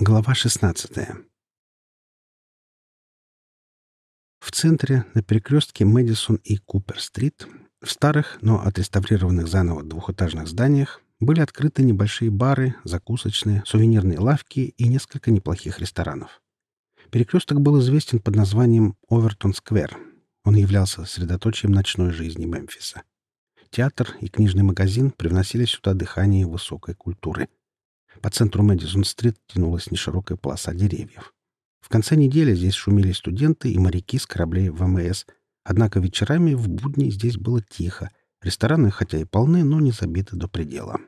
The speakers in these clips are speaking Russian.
Глава 16. В центре, на перекрестке Мэдисон и Купер-стрит, в старых, но отреставрированных заново двухэтажных зданиях, были открыты небольшие бары, закусочные, сувенирные лавки и несколько неплохих ресторанов. Перекресток был известен под названием Овертон-сквер. Он являлся средоточием ночной жизни Мемфиса. Театр и книжный магазин привносили сюда дыхание высокой культуры — по центру Мэдисон-стрит тянулась неширокая полоса деревьев. В конце недели здесь шумели студенты и моряки с кораблей ВМС. Однако вечерами в будни здесь было тихо. Рестораны, хотя и полны, но не забиты до предела.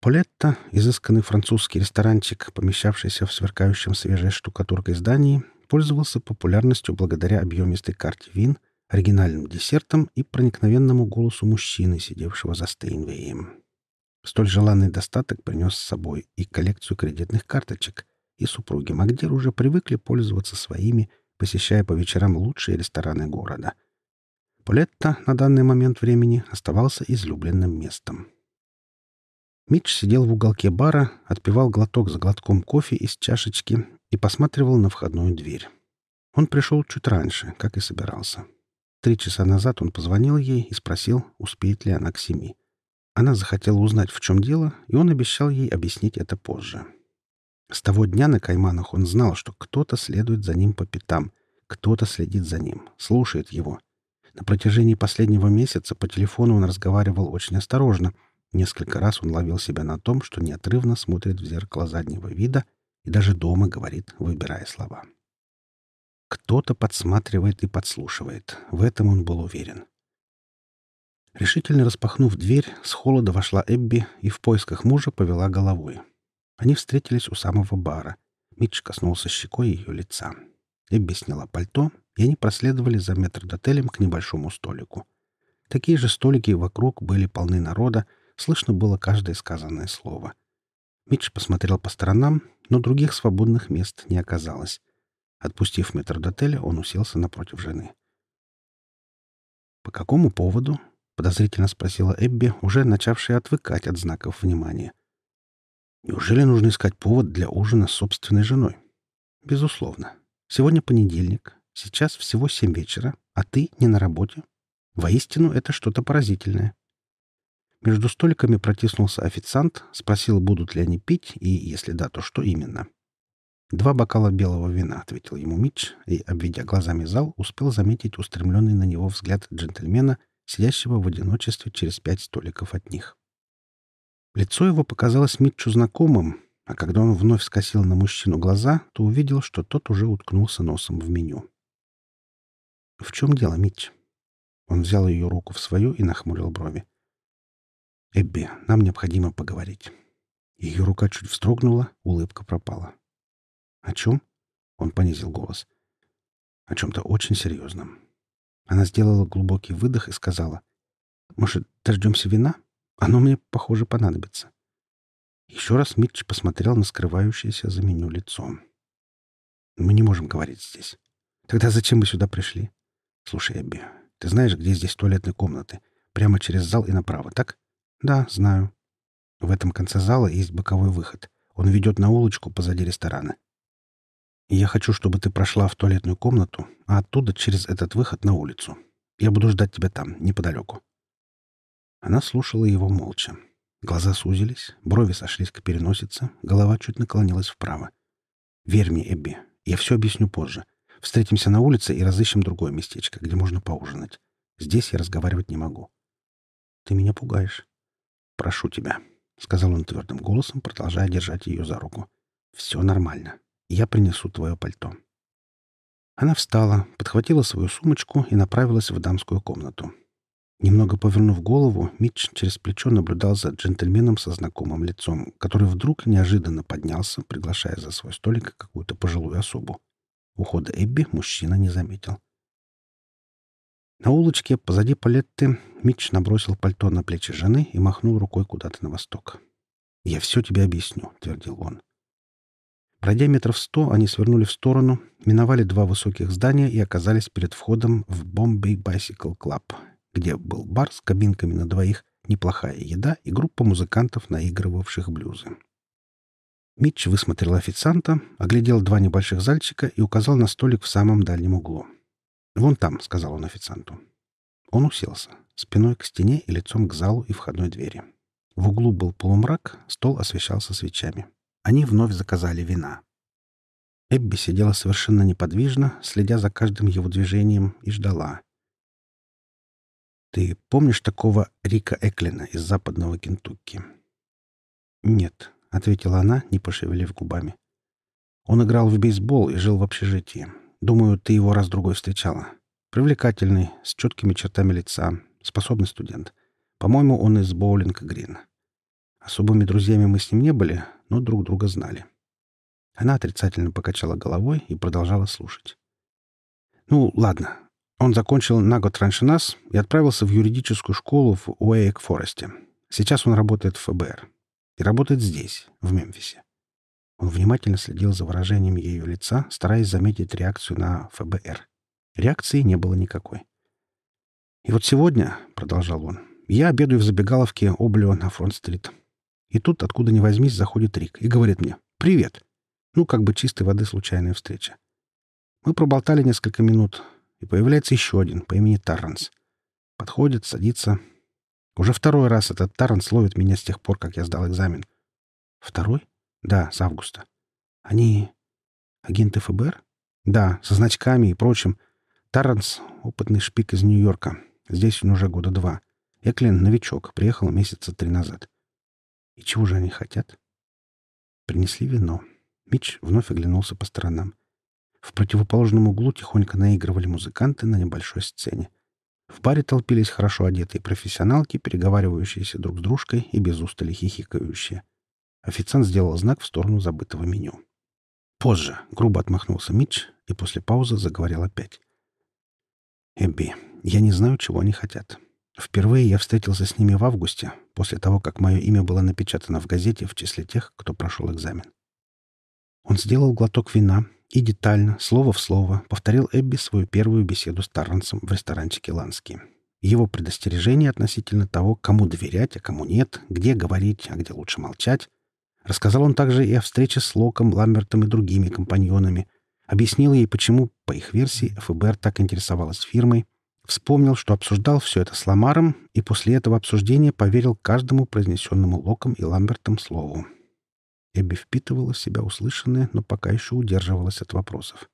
Полетта, изысканный французский ресторанчик, помещавшийся в сверкающем свежей штукатуркой здании, пользовался популярностью благодаря объемистой карте вин, оригинальным десертам и проникновенному голосу мужчины, сидевшего за Стейнвеем. Столь желанный достаток принес с собой и коллекцию кредитных карточек, и супруги Магдир уже привыкли пользоваться своими, посещая по вечерам лучшие рестораны города. Полетта на данный момент времени оставался излюбленным местом. Митч сидел в уголке бара, отпивал глоток за глотком кофе из чашечки и посматривал на входную дверь. Он пришел чуть раньше, как и собирался. Три часа назад он позвонил ей и спросил, успеет ли она к семи. Она захотела узнать, в чем дело, и он обещал ей объяснить это позже. С того дня на Кайманах он знал, что кто-то следует за ним по пятам, кто-то следит за ним, слушает его. На протяжении последнего месяца по телефону он разговаривал очень осторожно. Несколько раз он ловил себя на том, что неотрывно смотрит в зеркало заднего вида и даже дома говорит, выбирая слова. Кто-то подсматривает и подслушивает. В этом он был уверен. Решительно распахнув дверь, с холода вошла Эбби и в поисках мужа повела головой. Они встретились у самого бара. Митч коснулся щекой ее лица. Эбби сняла пальто, и они проследовали за метрдотелем к небольшому столику. Такие же столики вокруг были полны народа, слышно было каждое сказанное слово. Митч посмотрел по сторонам, но других свободных мест не оказалось. Отпустив метрдотеля, он уселся напротив жены. «По какому поводу?» — подозрительно спросила Эбби, уже начавшая отвыкать от знаков внимания. «Неужели нужно искать повод для ужина с собственной женой?» «Безусловно. Сегодня понедельник. Сейчас всего семь вечера, а ты не на работе. Воистину, это что-то поразительное». Между столиками протиснулся официант, спросил, будут ли они пить, и, если да, то что именно. «Два бокала белого вина», — ответил ему Митч, и, обведя глазами зал, успел заметить устремленный на него взгляд джентльмена — сидящего в одиночестве через пять столиков от них. Лицо его показалось Митчу знакомым, а когда он вновь скосил на мужчину глаза, то увидел, что тот уже уткнулся носом в меню. «В чем дело, Митч?» Он взял ее руку в свою и нахмурил брови. «Эбби, нам необходимо поговорить». Ее рука чуть вздрогнула, улыбка пропала. «О чем?» — он понизил голос. «О чем-то очень серьезном. Она сделала глубокий выдох и сказала, «Может, дождемся вина? Оно мне, похоже, понадобится». Еще раз Митч посмотрел на скрывающееся за меню лицо. «Мы не можем говорить здесь. Тогда зачем мы сюда пришли? Слушай, Эбби, ты знаешь, где здесь туалетные комнаты? Прямо через зал и направо, так? Да, знаю. В этом конце зала есть боковой выход. Он ведет на улочку позади ресторана я хочу, чтобы ты прошла в туалетную комнату, а оттуда через этот выход на улицу. Я буду ждать тебя там, неподалеку». Она слушала его молча. Глаза сузились, брови сошлись к переносице, голова чуть наклонилась вправо. «Верь мне, Эбби, я все объясню позже. Встретимся на улице и разыщем другое местечко, где можно поужинать. Здесь я разговаривать не могу». «Ты меня пугаешь». «Прошу тебя», — сказал он твердым голосом, продолжая держать ее за руку. «Все нормально. Я принесу твое пальто». Она встала, подхватила свою сумочку и направилась в дамскую комнату. Немного повернув голову, Митч через плечо наблюдал за джентльменом со знакомым лицом, который вдруг неожиданно поднялся, приглашая за свой столик какую-то пожилую особу. Ухода Эбби мужчина не заметил. На улочке позади Палетты Митч набросил пальто на плечи жены и махнул рукой куда-то на восток. «Я все тебе объясню», — твердил он. Пройдя метров сто, они свернули в сторону, миновали два высоких здания и оказались перед входом в Bombay Bicycle Club, где был бар с кабинками на двоих, неплохая еда и группа музыкантов, наигрывавших блюзы. Митч высмотрел официанта, оглядел два небольших зальчика и указал на столик в самом дальнем углу. «Вон там», — сказал он официанту. Он уселся, спиной к стене и лицом к залу и входной двери. В углу был полумрак, стол освещался свечами. Они вновь заказали вина. Эбби сидела совершенно неподвижно, следя за каждым его движением, и ждала. «Ты помнишь такого Рика Эклина из западного Кентукки?» «Нет», — ответила она, не пошевелив губами. «Он играл в бейсбол и жил в общежитии. Думаю, ты его раз-другой встречала. Привлекательный, с четкими чертами лица, способный студент. По-моему, он из Боулинг-Грин. Особыми друзьями мы с ним не были, но друг друга знали. Она отрицательно покачала головой и продолжала слушать. «Ну, ладно. Он закончил на год раньше нас и отправился в юридическую школу в Уэйк-Форесте. Сейчас он работает в ФБР. И работает здесь, в Мемфисе. Он внимательно следил за выражением ее лица, стараясь заметить реакцию на ФБР. Реакции не было никакой. «И вот сегодня», — продолжал он, — «я обедаю в забегаловке Облио на Фронт-стрит. И тут, откуда ни возьмись, заходит Рик и говорит мне «Привет». Ну, как бы чистой воды случайная встреча. Мы проболтали несколько минут, и появляется еще один по имени Тарранс. Подходит, садится. Уже второй раз этот Тарранс ловит меня с тех пор, как я сдал экзамен. Второй? Да, с августа. Они агенты ФБР? Да, со значками и прочим. Тарранс — опытный шпик из Нью-Йорка. Здесь он уже года два. Эклин — новичок, приехал месяца три назад. И чего же они хотят? Принесли вино. Мич вновь оглянулся по сторонам. В противоположном углу тихонько наигрывали музыканты на небольшой сцене. В баре толпились хорошо одетые профессионалки, переговаривающиеся друг с дружкой и без устали хихикающие. Официант сделал знак в сторону забытого меню. «Позже», — грубо отмахнулся Митч и после паузы заговорил опять. «Эбби, я не знаю, чего они хотят. Впервые я встретился с ними в августе, после того, как мое имя было напечатано в газете в числе тех, кто прошел экзамен. Он сделал глоток вина и детально, слово в слово, повторил Эбби свою первую беседу с Таррансом в ресторанчике «Ланский». Его предостережение относительно того, кому доверять, а кому нет, где говорить, а где лучше молчать. Рассказал он также и о встрече с Локом, Ламбертом и другими компаньонами. Объяснил ей, почему, по их версии, ФБР так интересовалась фирмой, Вспомнил, что обсуждал все это с Ламаром, и после этого обсуждения поверил каждому произнесенному Локом и Ламбертом слову. Эбби впитывала в себя услышанное, но пока еще удерживалась от вопросов.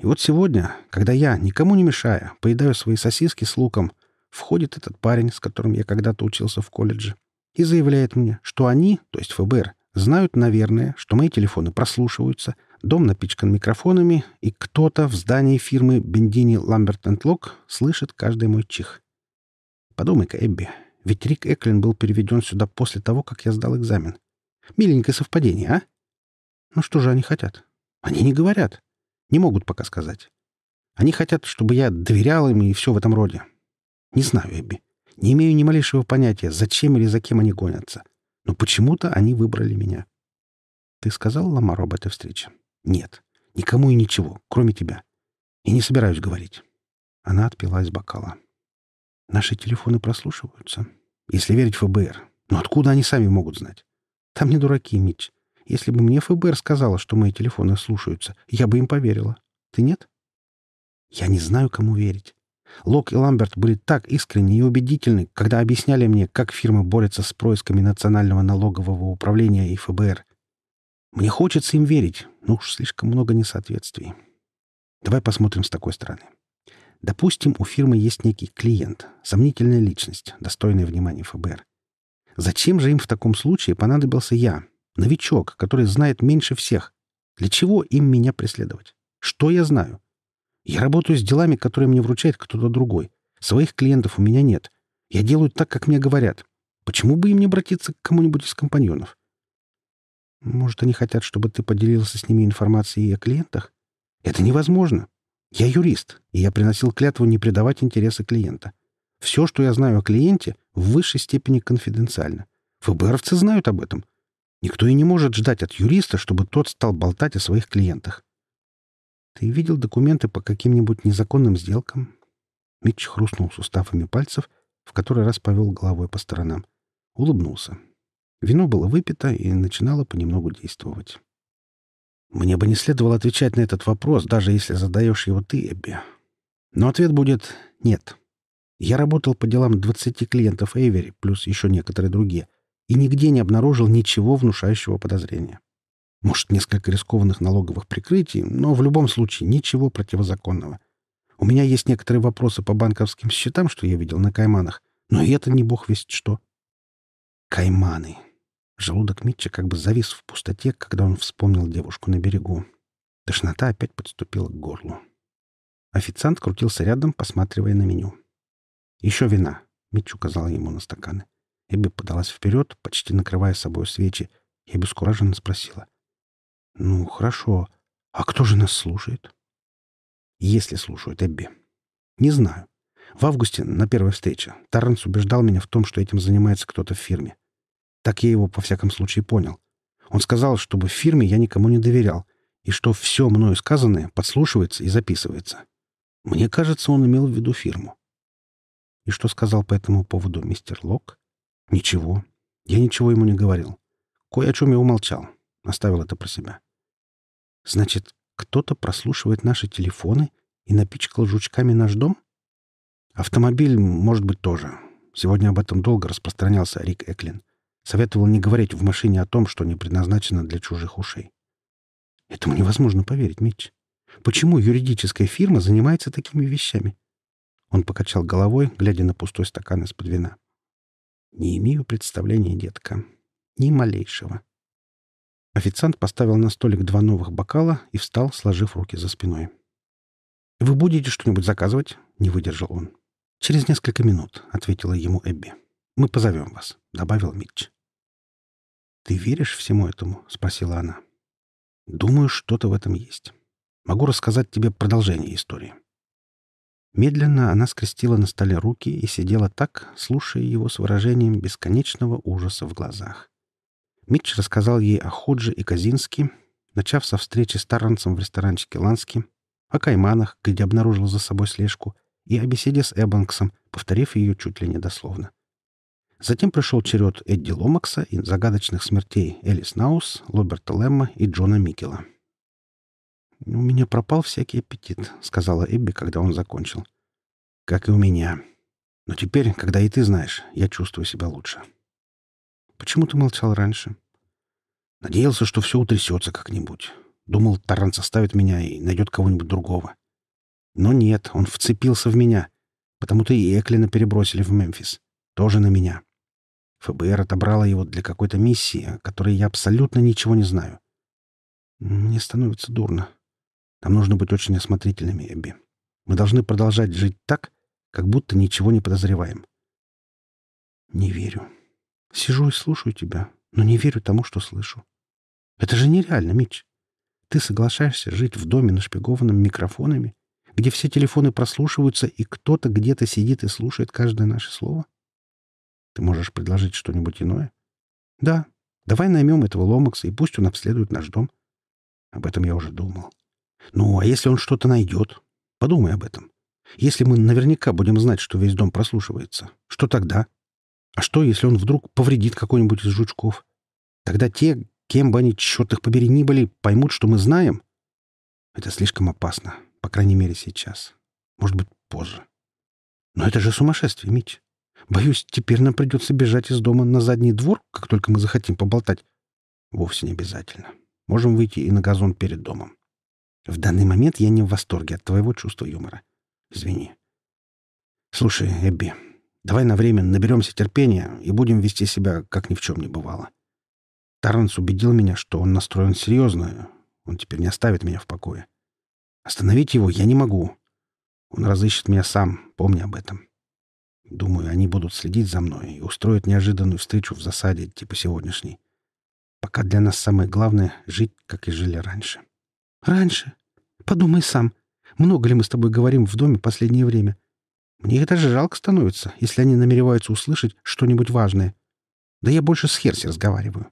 И вот сегодня, когда я, никому не мешая, поедаю свои сосиски с луком, входит этот парень, с которым я когда-то учился в колледже, и заявляет мне, что они, то есть ФБР, знают, наверное, что мои телефоны прослушиваются, Дом напичкан микрофонами, и кто-то в здании фирмы Бендини Ламберт Лок слышит каждый мой чих. Подумай-ка, Эбби, ведь Рик Эклин был переведен сюда после того, как я сдал экзамен. Миленькое совпадение, а? Ну что же они хотят? Они не говорят. Не могут пока сказать. Они хотят, чтобы я доверял им и все в этом роде. Не знаю, Эбби. Не имею ни малейшего понятия, зачем или за кем они гонятся. Но почему-то они выбрали меня. Ты сказал Ламару об этой встрече? Нет, никому и ничего, кроме тебя. И не собираюсь говорить. Она отпила из бокала. Наши телефоны прослушиваются. Если верить ФБР. Но откуда они сами могут знать? Там не дураки, Митч. Если бы мне ФБР сказала, что мои телефоны слушаются, я бы им поверила. Ты нет? Я не знаю, кому верить. Лок и Ламберт были так искренни и убедительны, когда объясняли мне, как фирма борется с происками Национального налогового управления и ФБР. Мне хочется им верить, но уж слишком много несоответствий. Давай посмотрим с такой стороны. Допустим, у фирмы есть некий клиент, сомнительная личность, достойная внимания ФБР. Зачем же им в таком случае понадобился я, новичок, который знает меньше всех? Для чего им меня преследовать? Что я знаю? Я работаю с делами, которые мне вручает кто-то другой. Своих клиентов у меня нет. Я делаю так, как мне говорят. Почему бы им не обратиться к кому-нибудь из компаньонов? Может, они хотят, чтобы ты поделился с ними информацией о клиентах? Это невозможно. Я юрист, и я приносил клятву не предавать интересы клиента. Все, что я знаю о клиенте, в высшей степени конфиденциально. ФБРовцы знают об этом. Никто и не может ждать от юриста, чтобы тот стал болтать о своих клиентах. Ты видел документы по каким-нибудь незаконным сделкам? Митч хрустнул суставами пальцев, в который раз повел головой по сторонам. Улыбнулся. Вино было выпито и начинало понемногу действовать. Мне бы не следовало отвечать на этот вопрос, даже если задаешь его ты, Эбби. Но ответ будет «нет». Я работал по делам 20 клиентов Эйвери, плюс еще некоторые другие, и нигде не обнаружил ничего внушающего подозрения. Может, несколько рискованных налоговых прикрытий, но в любом случае ничего противозаконного. У меня есть некоторые вопросы по банковским счетам, что я видел на Кайманах, но и это не бог весть что. Кайманы. Желудок Митча как бы завис в пустоте, когда он вспомнил девушку на берегу. Тошнота опять подступила к горлу. Официант крутился рядом, посматривая на меню. «Еще вина», — Митч указал ему на стаканы. Эбби подалась вперед, почти накрывая собой свечи, и обескураженно спросила. «Ну, хорошо. А кто же нас слушает?» «Если слушают, Эбби». «Не знаю. В августе, на первой встрече, Тарренс убеждал меня в том, что этим занимается кто-то в фирме. Так я его, по всяком случае, понял. Он сказал, чтобы в фирме я никому не доверял, и что все мною сказанное подслушивается и записывается. Мне кажется, он имел в виду фирму. И что сказал по этому поводу мистер Лок? Ничего. Я ничего ему не говорил. Кое о чем я умолчал. Оставил это про себя. Значит, кто-то прослушивает наши телефоны и напичкал жучками наш дом? Автомобиль, может быть, тоже. Сегодня об этом долго распространялся Рик Эклин. Советовал не говорить в машине о том, что не предназначено для чужих ушей. Этому невозможно поверить, Митч. Почему юридическая фирма занимается такими вещами? Он покачал головой, глядя на пустой стакан из-под вина. Не имею представления, детка. Ни малейшего. Официант поставил на столик два новых бокала и встал, сложив руки за спиной. «Вы будете что-нибудь заказывать?» — не выдержал он. «Через несколько минут», — ответила ему Эбби. «Мы позовем вас», — добавил Митч. «Ты веришь всему этому?» — спросила она. «Думаю, что-то в этом есть. Могу рассказать тебе продолжение истории». Медленно она скрестила на столе руки и сидела так, слушая его с выражением бесконечного ужаса в глазах. Митч рассказал ей о Ходже и Казинске, начав со встречи с Таранцем в ресторанчике Лански, о Кайманах, где обнаружил за собой слежку, и о беседе с Эббанксом, повторив ее чуть ли не дословно. Затем пришел черед Эдди Ломакса и загадочных смертей Элис Наус, Лоберта Лемма и Джона Микела. «У меня пропал всякий аппетит», — сказала Эбби, когда он закончил. «Как и у меня. Но теперь, когда и ты знаешь, я чувствую себя лучше». «Почему ты молчал раньше?» «Надеялся, что все утрясется как-нибудь. Думал, Таран составит меня и найдет кого-нибудь другого. Но нет, он вцепился в меня. Потому-то и Эклина перебросили в Мемфис. Тоже на меня. ФБР отобрало его для какой-то миссии, о которой я абсолютно ничего не знаю. Мне становится дурно. Нам нужно быть очень осмотрительными, Эбби. Мы должны продолжать жить так, как будто ничего не подозреваем. Не верю. Сижу и слушаю тебя, но не верю тому, что слышу. Это же нереально, Митч. Ты соглашаешься жить в доме, нашпигованном микрофонами, где все телефоны прослушиваются, и кто-то где-то сидит и слушает каждое наше слово? Ты можешь предложить что-нибудь иное? Да. Давай наймем этого Ломакса, и пусть он обследует наш дом. Об этом я уже думал. Ну, а если он что-то найдет? Подумай об этом. Если мы наверняка будем знать, что весь дом прослушивается, что тогда? А что, если он вдруг повредит какой-нибудь из жучков? Тогда те, кем бы они, черт их побери, ни были, поймут, что мы знаем? Это слишком опасно, по крайней мере, сейчас. Может быть, позже. Но это же сумасшествие, Митч. Боюсь, теперь нам придется бежать из дома на задний двор, как только мы захотим поболтать. Вовсе не обязательно. Можем выйти и на газон перед домом. В данный момент я не в восторге от твоего чувства юмора. Извини. Слушай, Эбби, давай на время наберемся терпения и будем вести себя, как ни в чем не бывало. Тарренс убедил меня, что он настроен серьезно. Он теперь не оставит меня в покое. Остановить его я не могу. Он разыщет меня сам, помни об этом. Думаю, они будут следить за мной и устроят неожиданную встречу в засаде, типа сегодняшней. Пока для нас самое главное — жить, как и жили раньше. Раньше? Подумай сам. Много ли мы с тобой говорим в доме последнее время? Мне их даже жалко становится, если они намереваются услышать что-нибудь важное. Да я больше с Херси разговариваю.